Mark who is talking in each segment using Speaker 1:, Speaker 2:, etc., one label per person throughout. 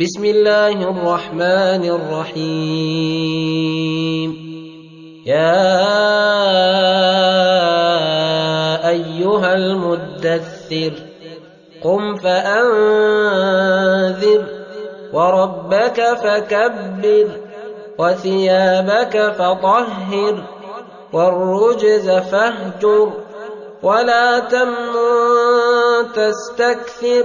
Speaker 1: بسم الله الرحمن الرحيم يا ايها المدثر قم فانذر وربك فكبر وثيابك فطهر والرجز فاهجر ولا تمن تستكثر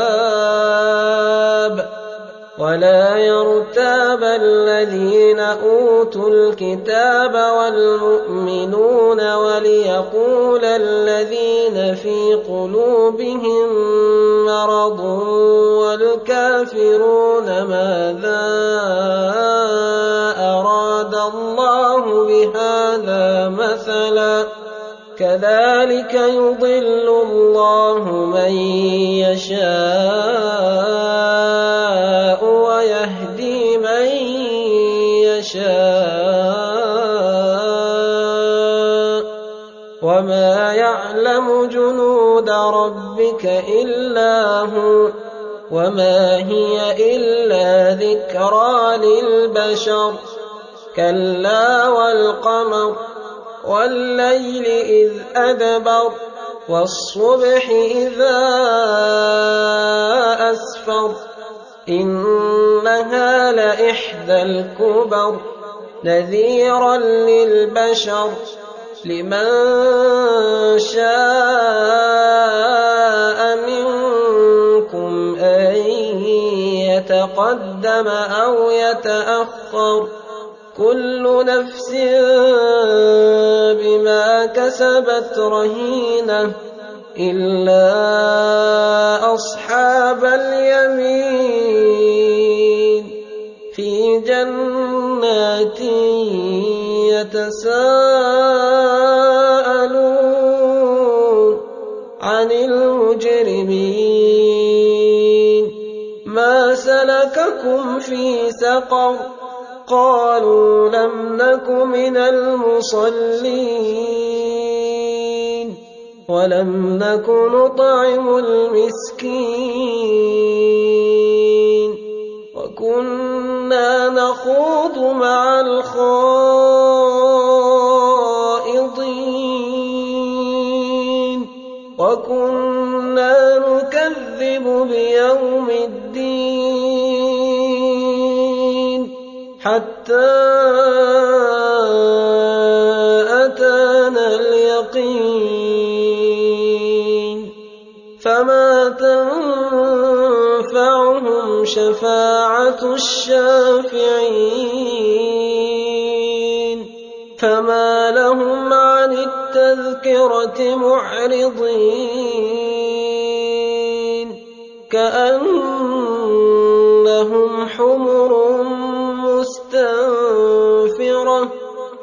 Speaker 1: ولا يرتاب الذين اوتوا الكتاب والمؤمنون وليقول الذين في قلوبهم مرض والكافرون ماذا اراد الله بهذا مثلا كَذَلِكَ يُضِلُّ اللَّهُ مَن يَشَاءُ وَيَهْدِي مَن يَشَاءُ وَمَا يَعْلَمُ جُنُودَ رَبِّكَ إِلَّا هُوَ وَمَا هِيَ إِلَّا ذِكْرَىٰ لِلْبَشَرِ كَلَّا وَالْقَمَرِ والليل إذ أدبر والصبح إذا أسفر إنها لإحدى الكبر نذيرا للبشر لمن شاء منكم أن يتقدم أو يتأخر كُلُّ نَفْسٍ بِمَا كَسَبَتْ رَهِينَةٌ إِلَّا أَصْحَابَ الْيَمِينِ فِي جَنَّاتٍ يَتَسَاءَلُونَ عَنِ الْمُجْرِمِينَ مَا سَلَكَكُمْ فِي سَقَرَ قالوا لم نك من المصلين ولم نك نطعم المسكين وكنا نخوض مع الخائضين وكنا نكذب بيوم الدين حتى أتانا اليقين فما تنفعهم شفاعة الشافعين فما لهم عن التذكرة معرضين كأنهم حمر